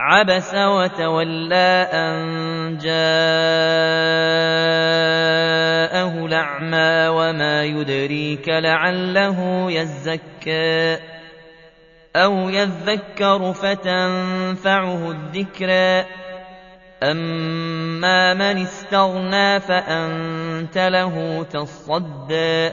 عَبَسَ وَتَوَلَّىٰ أَن جَاءَهُ الْأَعْمَىٰ وَمَا يُدْرِيكَ لَعَلَّهُ يَزَّكَّىٰ أَوْ يَذَّكَّرُ فَتَنفَعَهُ الذِّكْرَىٰ. أَمَّا مَنِ اسْتَغْنَىٰ فَأَنتَ لَهُ تَصَدَّىٰ.